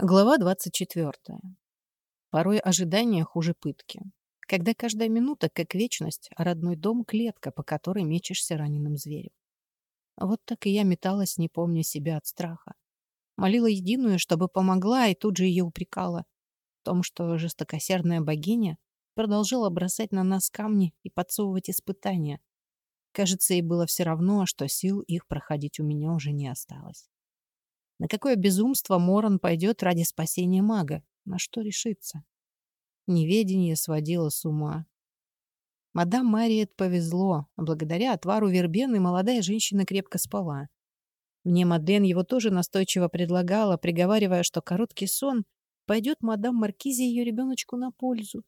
Глава 24. Порой ожидание хуже пытки. Когда каждая минута как вечность, а родной дом — клетка, по которой мечешься раненым зверем. Вот так и я металась, не помня себя от страха. Молила единую, чтобы помогла, и тут же ее упрекала в том, что жестокосердная богиня продолжала бросать на нас камни и подсовывать испытания. Кажется, ей было все равно, что сил их проходить у меня уже не осталось. На какое безумство Моран пойдет ради спасения мага? На что решится? Неведение сводило с ума. Мадам Мариет повезло. Благодаря отвару вербены молодая женщина крепко спала. Мне Мадлен его тоже настойчиво предлагала, приговаривая, что короткий сон пойдет мадам Маркизе ее ребеночку на пользу.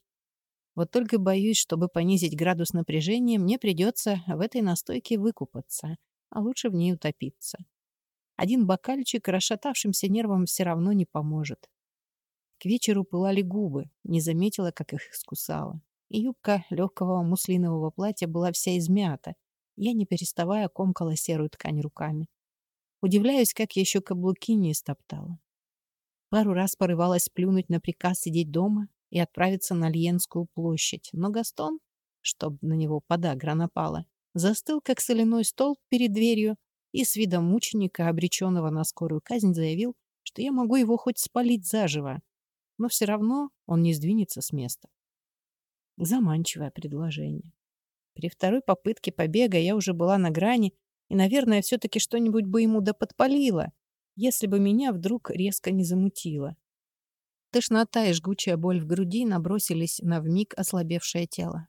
Вот только боюсь, чтобы понизить градус напряжения, мне придется в этой настойке выкупаться, а лучше в ней утопиться. Один бокальчик расшатавшимся нервам все равно не поможет. К вечеру пылали губы, не заметила, как их искусала. И юбка легкого муслинового платья была вся измята. Я, не переставая, комкала серую ткань руками. Удивляюсь, как я еще каблуки не истоптала. Пару раз порывалась плюнуть на приказ сидеть дома и отправиться на Льенскую площадь, но Гастон, чтоб на него подагра напала, застыл, как соляной стол перед дверью и с видом мученика, обреченного на скорую казнь, заявил, что я могу его хоть спалить заживо, но все равно он не сдвинется с места. Заманчивое предложение. При второй попытке побега я уже была на грани, и, наверное, все-таки что-нибудь бы ему да подпалило, если бы меня вдруг резко не замутило. Тошнота и жгучая боль в груди набросились на вмиг ослабевшее тело.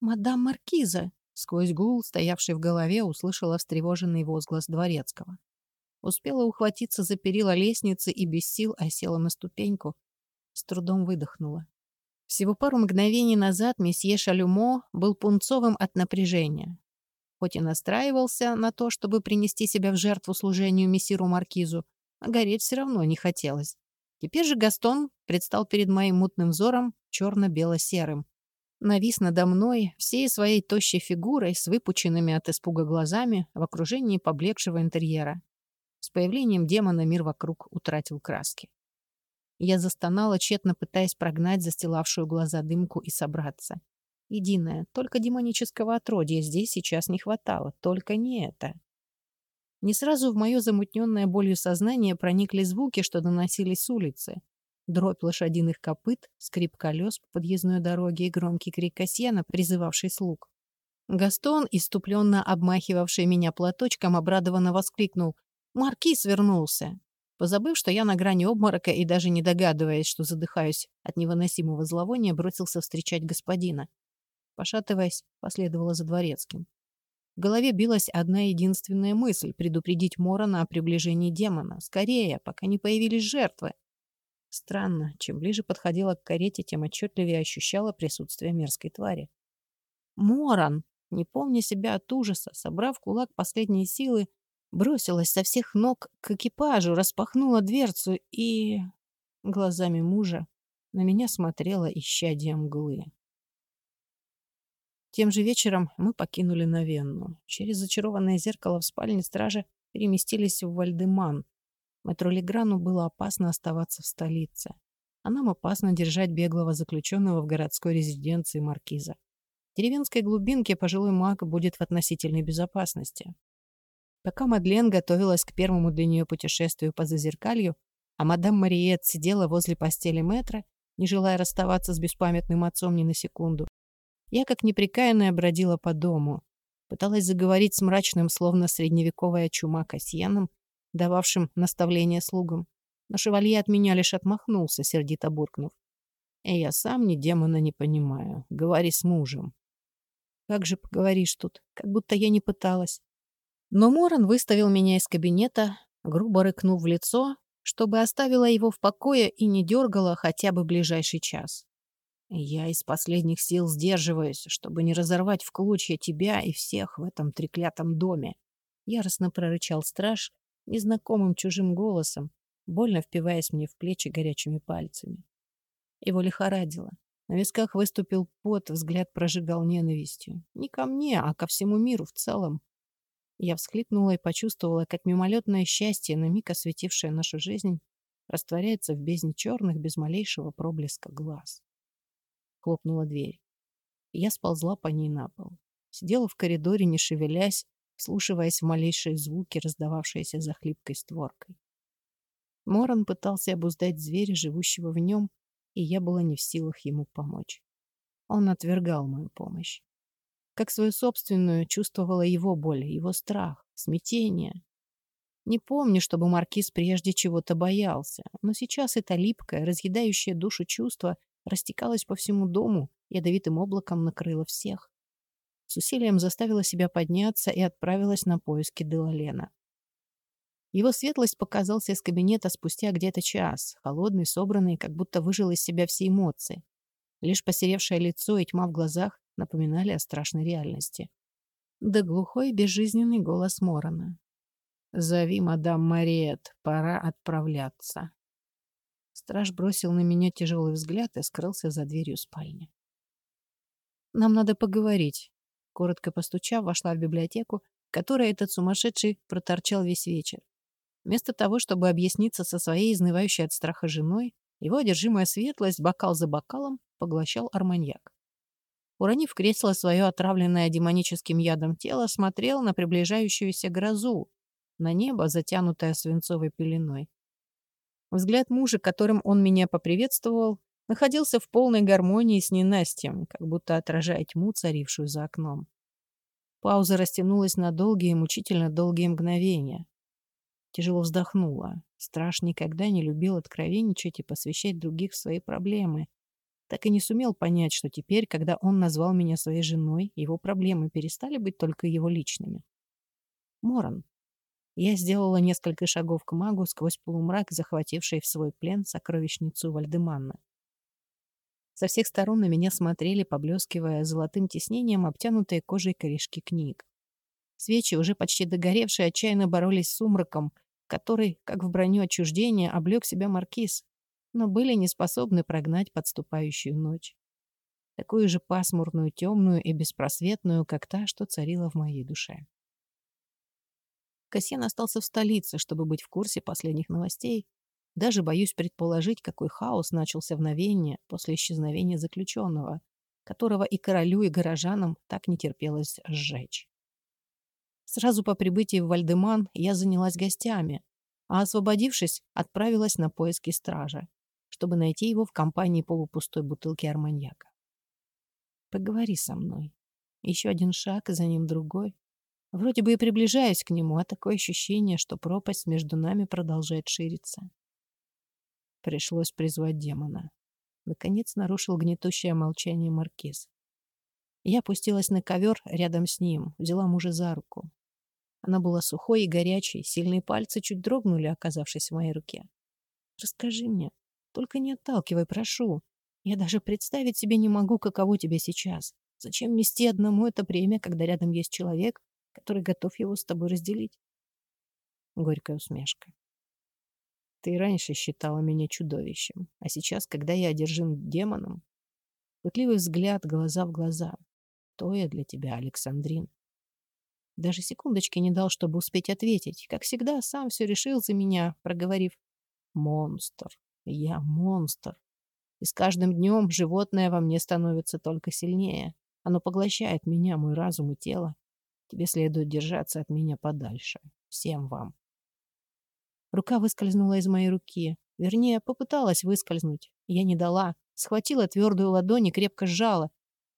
«Мадам Маркиза!» Сквозь гул, стоявший в голове, услышала встревоженный возглас дворецкого. Успела ухватиться за перила лестницы и без сил осела на ступеньку. С трудом выдохнула. Всего пару мгновений назад месье Шалюмо был пунцовым от напряжения. Хоть и настраивался на то, чтобы принести себя в жертву служению мессиру Маркизу, а гореть все равно не хотелось. Теперь же Гастон предстал перед моим мутным взором черно-бело-серым, навис надо мной всей своей тощей фигурой с выпученными от испуга глазами в окружении поблекшего интерьера. С появлением демона мир вокруг утратил краски. Я застонала, тщетно пытаясь прогнать застилавшую глаза дымку и собраться. Единое, только демонического отродья здесь сейчас не хватало, только не это. Не сразу в мое замутненное болью сознание проникли звуки, что доносились с улицы дробь лошадиных копыт, скрип колес по подъездной дороге и громкий крик Касьяна, призывавший слуг. Гастон, иступленно обмахивавший меня платочком, обрадованно воскликнул «Маркиз вернулся!» Позабыв, что я на грани обморока и даже не догадываясь, что задыхаюсь от невыносимого зловония, бросился встречать господина. Пошатываясь, последовала за дворецким. В голове билась одна единственная мысль — предупредить Морона о приближении демона. Скорее, пока не появились жертвы. Странно, чем ближе подходила к карете, тем отчетливее ощущала присутствие мерзкой твари. Моран, не помня себя от ужаса, собрав кулак последней силы, бросилась со всех ног к экипажу, распахнула дверцу и... Глазами мужа на меня смотрела исчадие мглы. Тем же вечером мы покинули Новенну. Через зачарованное зеркало в спальне стражи переместились в Вальдеман, Мэтру Леграну было опасно оставаться в столице, а нам опасно держать беглого заключенного в городской резиденции маркиза. В деревенской глубинке пожилой маг будет в относительной безопасности. Пока Мадлен готовилась к первому для нее путешествию по Зазеркалью, а мадам Мариет сидела возле постели Мэтра, не желая расставаться с беспамятным отцом ни на секунду, я, как неприкаянная, бродила по дому, пыталась заговорить с мрачным, словно средневековая чума Касьяном, дававшим наставления слугам. Но шевалье от меня лишь отмахнулся, сердито буркнув. «И я сам ни демона не понимаю. Говори с мужем». «Как же поговоришь тут? Как будто я не пыталась». Но Моран выставил меня из кабинета, грубо рыкнув в лицо, чтобы оставила его в покое и не дергала хотя бы ближайший час. Я из последних сил сдерживаюсь, чтобы не разорвать в клочья тебя и всех в этом треклятом доме. Яростно прорычал страж, незнакомым чужим голосом, больно впиваясь мне в плечи горячими пальцами. Его лихорадило. На висках выступил пот, взгляд прожигал ненавистью. Не ко мне, а ко всему миру в целом. Я всхлипнула и почувствовала, как мимолетное счастье, на миг осветившее нашу жизнь, растворяется в бездне черных без малейшего проблеска глаз. Хлопнула дверь. Я сползла по ней на пол. Сидела в коридоре, не шевелясь, вслушиваясь в малейшие звуки, раздававшиеся за хлипкой створкой. Моран пытался обуздать зверя, живущего в нем, и я была не в силах ему помочь. Он отвергал мою помощь. Как свою собственную чувствовала его боль, его страх, смятение. Не помню, чтобы Маркиз прежде чего-то боялся, но сейчас это липкое, разъедающее душу чувство растекалось по всему дому, ядовитым облаком накрыло всех. С усилием заставила себя подняться и отправилась на поиски Делалена. Его светлость показался из кабинета спустя где-то час, холодный, собранный, как будто выжил из себя все эмоции. Лишь посеревшее лицо и тьма в глазах напоминали о страшной реальности. Да глухой безжизненный голос Морона. «Зови мадам Мариет, пора отправляться». Страж бросил на меня тяжелый взгляд и скрылся за дверью спальни. «Нам надо поговорить», коротко постучав, вошла в библиотеку, в которой этот сумасшедший проторчал весь вечер. Вместо того, чтобы объясниться со своей изнывающей от страха женой, его одержимая светлость бокал за бокалом поглощал арманьяк. Уронив кресло свое отравленное демоническим ядом тело, смотрел на приближающуюся грозу, на небо, затянутое свинцовой пеленой. Взгляд мужа, которым он меня поприветствовал, находился в полной гармонии с ненастьем, как будто отражая тьму, царившую за окном. Пауза растянулась на долгие, мучительно долгие мгновения. Тяжело вздохнула. Страш никогда не любил откровенничать и посвящать других в свои проблемы. Так и не сумел понять, что теперь, когда он назвал меня своей женой, его проблемы перестали быть только его личными. Моран. Я сделала несколько шагов к магу сквозь полумрак, захвативший в свой плен сокровищницу Вальдеманна. Со всех сторон на меня смотрели, поблескивая золотым тиснением обтянутые кожей корешки книг. Свечи, уже почти догоревшие, отчаянно боролись с сумраком, который, как в броню отчуждения, облег себя маркиз, но были не способны прогнать подступающую ночь. Такую же пасмурную, темную и беспросветную, как та, что царила в моей душе. Кассиан остался в столице, чтобы быть в курсе последних новостей, даже боюсь предположить, какой хаос начался в Новенне после исчезновения заключенного, которого и королю, и горожанам так не терпелось сжечь. Сразу по прибытии в Вальдеман я занялась гостями, а освободившись, отправилась на поиски стража, чтобы найти его в компании полупустой бутылки арманьяка. Поговори со мной. Еще один шаг, и за ним другой. Вроде бы и приближаюсь к нему, а такое ощущение, что пропасть между нами продолжает шириться. Пришлось призвать демона. Наконец нарушил гнетущее молчание маркиз. Я опустилась на ковер рядом с ним, взяла мужа за руку. Она была сухой и горячей, сильные пальцы чуть дрогнули, оказавшись в моей руке. «Расскажи мне, только не отталкивай, прошу. Я даже представить себе не могу, каково тебе сейчас. Зачем нести одному это бремя, когда рядом есть человек, который готов его с тобой разделить?» Горькая усмешка. Ты раньше считала меня чудовищем, а сейчас, когда я одержим демоном, пытливый взгляд, глаза в глаза. То я для тебя, Александрин. Даже секундочки не дал, чтобы успеть ответить. Как всегда, сам все решил за меня, проговорив «Монстр, я монстр». И с каждым днем животное во мне становится только сильнее. Оно поглощает меня, мой разум и тело. Тебе следует держаться от меня подальше. Всем вам. Рука выскользнула из моей руки. Вернее, попыталась выскользнуть. Я не дала. Схватила твердую ладонь и крепко сжала.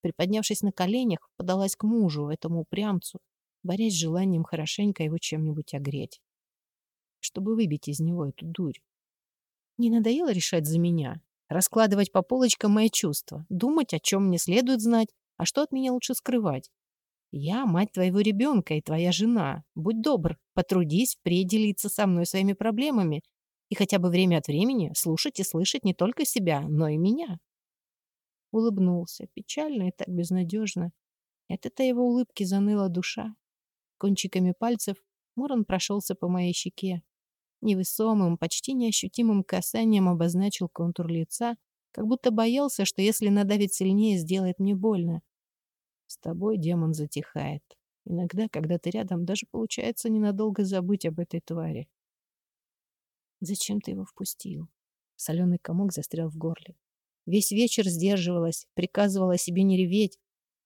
Приподнявшись на коленях, подалась к мужу, этому упрямцу, борясь с желанием хорошенько его чем-нибудь огреть. Чтобы выбить из него эту дурь. Не надоело решать за меня? Раскладывать по полочкам мои чувства? Думать, о чем мне следует знать, а что от меня лучше скрывать? Я мать твоего ребенка и твоя жена. Будь добр, потрудись впредь со мной своими проблемами и хотя бы время от времени слушать и слышать не только себя, но и меня. Улыбнулся, печально и так безнадежно. От этой его улыбки заныла душа. Кончиками пальцев Мурон прошелся по моей щеке. Невесомым, почти неощутимым касанием обозначил контур лица, как будто боялся, что если надавить сильнее, сделает мне больно. С тобой демон затихает. Иногда, когда ты рядом, даже получается ненадолго забыть об этой твари. Зачем ты его впустил? Соленый комок застрял в горле. Весь вечер сдерживалась, приказывала себе не реветь.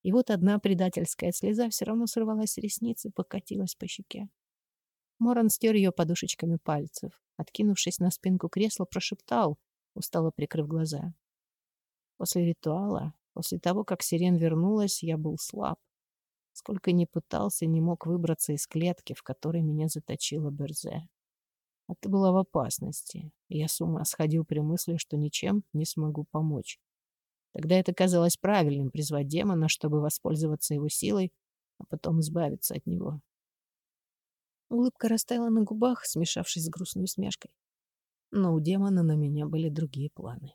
И вот одна предательская слеза все равно сорвалась с ресниц и покатилась по щеке. Моран стер ее подушечками пальцев. Откинувшись на спинку кресла, прошептал, устало прикрыв глаза. После ритуала, после того, как сирен вернулась, я был слаб. Сколько ни пытался, не мог выбраться из клетки, в которой меня заточила Берзе. Ты была в опасности. Я с ума сходил при мысли, что ничем не смогу помочь. Тогда это казалось правильным — призвать демона, чтобы воспользоваться его силой, а потом избавиться от него. Улыбка растаяла на губах, смешавшись с грустной усмешкой. Но у демона на меня были другие планы.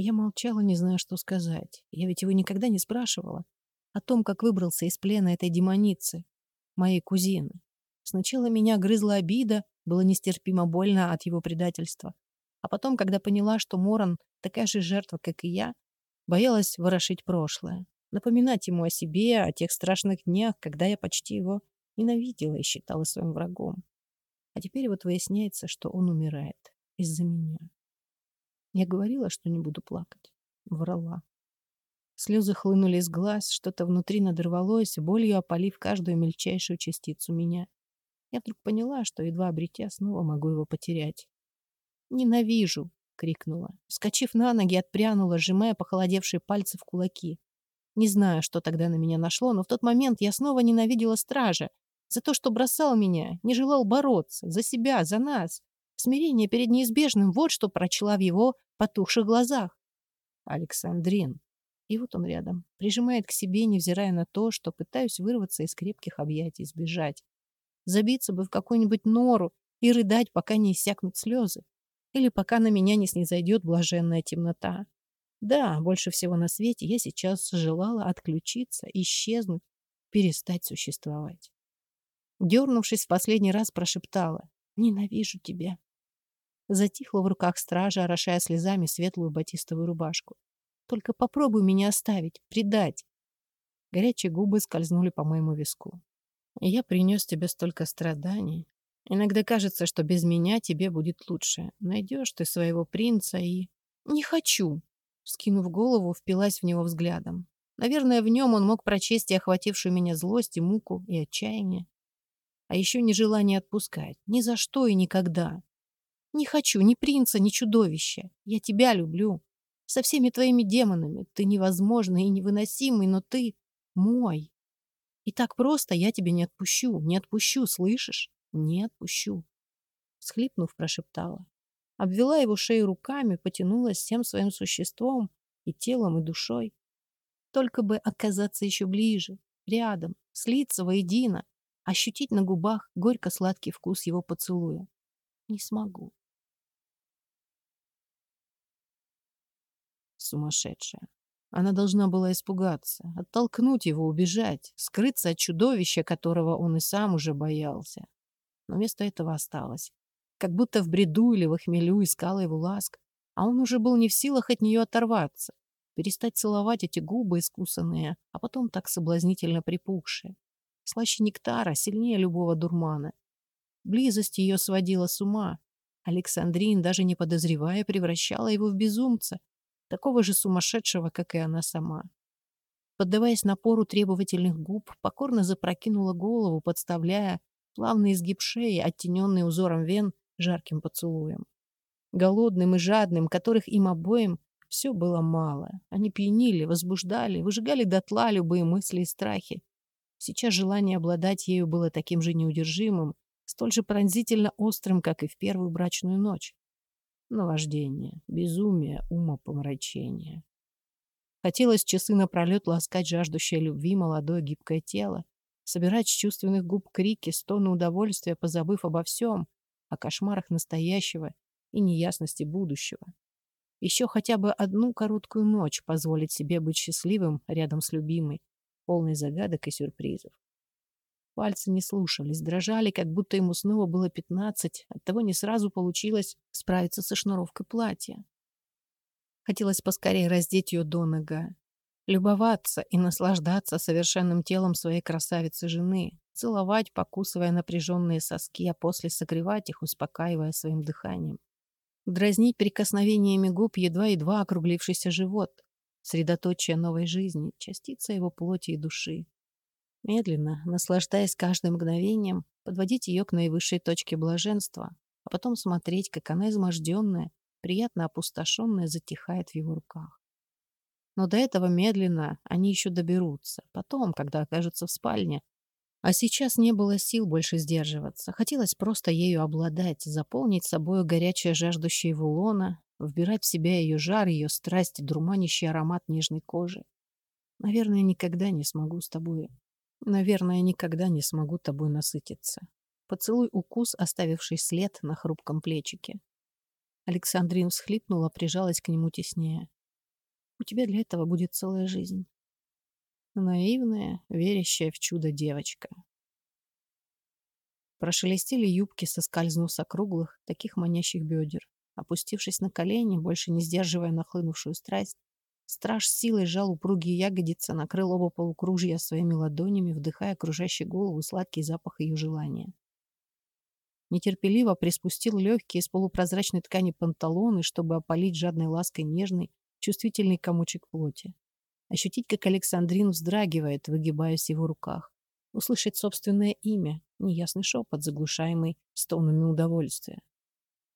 Я молчала, не зная, что сказать. Я ведь его никогда не спрашивала о том, как выбрался из плена этой демоницы, моей кузины. Сначала меня грызла обида, было нестерпимо больно от его предательства. А потом, когда поняла, что Моран такая же жертва, как и я, боялась ворошить прошлое, напоминать ему о себе, о тех страшных днях, когда я почти его ненавидела и считала своим врагом. А теперь вот выясняется, что он умирает из-за меня. Я говорила, что не буду плакать. Врала. Слезы хлынули из глаз, что-то внутри надорвалось, болью опалив каждую мельчайшую частицу меня. Я вдруг поняла, что, едва обретя, снова могу его потерять. «Ненавижу!» — крикнула. Вскочив на ноги, отпрянула, сжимая похолодевшие пальцы в кулаки. Не знаю, что тогда на меня нашло, но в тот момент я снова ненавидела стража. За то, что бросал меня, не желал бороться. За себя, за нас. Смирение перед неизбежным — вот что прочла в его потухших глазах. Александрин. И вот он рядом, прижимает к себе, невзирая на то, что пытаюсь вырваться из крепких объятий, сбежать. Забиться бы в какую-нибудь нору и рыдать, пока не иссякнут слезы. Или пока на меня не снизойдет блаженная темнота. Да, больше всего на свете я сейчас желала отключиться, исчезнуть, перестать существовать. Дернувшись в последний раз, прошептала «Ненавижу тебя». Затихла в руках стража, орошая слезами светлую батистовую рубашку. Только попробуй меня оставить, предать. Горячие губы скользнули по моему виску. Я принес тебе столько страданий. Иногда кажется, что без меня тебе будет лучше. Найдешь ты своего принца и... Не хочу. Скинув голову, впилась в него взглядом. Наверное, в нем он мог прочесть и охватившую меня злость, и муку, и отчаяние. А еще нежелание отпускать. Ни за что и никогда. Не хочу ни принца, ни чудовища. Я тебя люблю со всеми твоими демонами. Ты невозможный и невыносимый, но ты мой. И так просто я тебя не отпущу, не отпущу, слышишь? Не отпущу. Схлипнув, прошептала. Обвела его шею руками, потянулась всем своим существом, и телом, и душой. Только бы оказаться еще ближе, рядом, слиться воедино, ощутить на губах горько-сладкий вкус его поцелуя. Не смогу. Сумасшедшая. Она должна была испугаться, оттолкнуть его, убежать, скрыться от чудовища, которого он и сам уже боялся. Но вместо этого осталась. Как будто в бреду или в хмелю искала его ласк. А он уже был не в силах от нее оторваться, перестать целовать эти губы искусанные, а потом так соблазнительно припухшие. Слаще нектара, сильнее любого дурмана. Близость ее сводила с ума. Александрин, даже не подозревая, превращала его в безумца, такого же сумасшедшего, как и она сама. Поддаваясь напору требовательных губ, покорно запрокинула голову, подставляя плавный изгиб шеи, оттененный узором вен, жарким поцелуем. Голодным и жадным, которых им обоим все было мало. Они пьянили, возбуждали, выжигали дотла любые мысли и страхи. Сейчас желание обладать ею было таким же неудержимым, столь же пронзительно острым, как и в первую брачную ночь наваждение, безумие, умопомрачение. Хотелось часы напролет ласкать жаждущее любви молодое гибкое тело, собирать с чувственных губ крики, стоны удовольствия, позабыв обо всем, о кошмарах настоящего и неясности будущего. Еще хотя бы одну короткую ночь позволить себе быть счастливым рядом с любимой, полной загадок и сюрпризов. Пальцы не слушались, дрожали, как будто ему снова было пятнадцать. Оттого не сразу получилось справиться со шнуровкой платья. Хотелось поскорее раздеть ее до нога. Любоваться и наслаждаться совершенным телом своей красавицы-жены, целовать, покусывая напряженные соски, а после согревать их, успокаивая своим дыханием. Дразнить прикосновениями губ едва-едва округлившийся живот, средоточие новой жизни, частица его плоти и души. Медленно, наслаждаясь каждым мгновением, подводить ее к наивысшей точке блаженства, а потом смотреть, как она изможденная, приятно опустошенная, затихает в его руках. Но до этого медленно они еще доберутся, потом, когда окажутся в спальне. А сейчас не было сил больше сдерживаться. Хотелось просто ею обладать, заполнить собою горячее жаждущее его лона, вбирать в себя ее жар, ее страсть, дурманящий аромат нежной кожи. Наверное, никогда не смогу с тобой Наверное, никогда не смогу тобой насытиться. Поцелуй укус, оставивший след на хрупком плечике. Александрин всхлипнула, прижалась к нему теснее. У тебя для этого будет целая жизнь. Наивная, верящая в чудо девочка. Прошелестели юбки, соскользнув с округлых, таких манящих бедер. Опустившись на колени, больше не сдерживая нахлынувшую страсть, Страж силой сжал упругие ягодицы, накрыл оба полукружья своими ладонями, вдыхая окружающий голову сладкий запах ее желания. Нетерпеливо приспустил легкие из полупрозрачной ткани панталоны, чтобы опалить жадной лаской нежный, чувствительный комочек плоти. Ощутить, как Александрин вздрагивает, выгибаясь в его руках. Услышать собственное имя, неясный шепот, заглушаемый стонами удовольствия.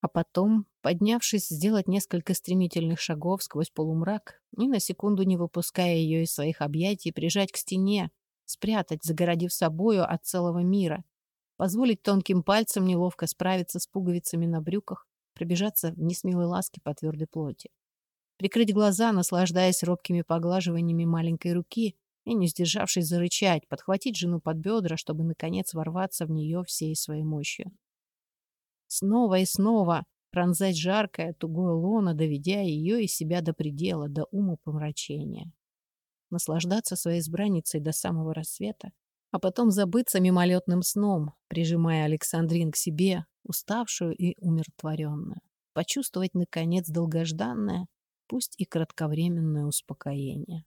А потом, поднявшись, сделать несколько стремительных шагов сквозь полумрак, ни на секунду не выпуская ее из своих объятий, прижать к стене, спрятать, загородив собою от целого мира, позволить тонким пальцам неловко справиться с пуговицами на брюках, пробежаться в несмелой ласке по твердой плоти. Прикрыть глаза, наслаждаясь робкими поглаживаниями маленькой руки и, не сдержавшись, зарычать, подхватить жену под бедра, чтобы, наконец, ворваться в нее всей своей мощью. Снова и снова пронзать жаркое, тугое лоно, доведя ее и себя до предела, до ума помрачения. Наслаждаться своей избранницей до самого рассвета, а потом забыться мимолетным сном, прижимая Александрин к себе, уставшую и умиротворенную. Почувствовать, наконец, долгожданное, пусть и кратковременное успокоение.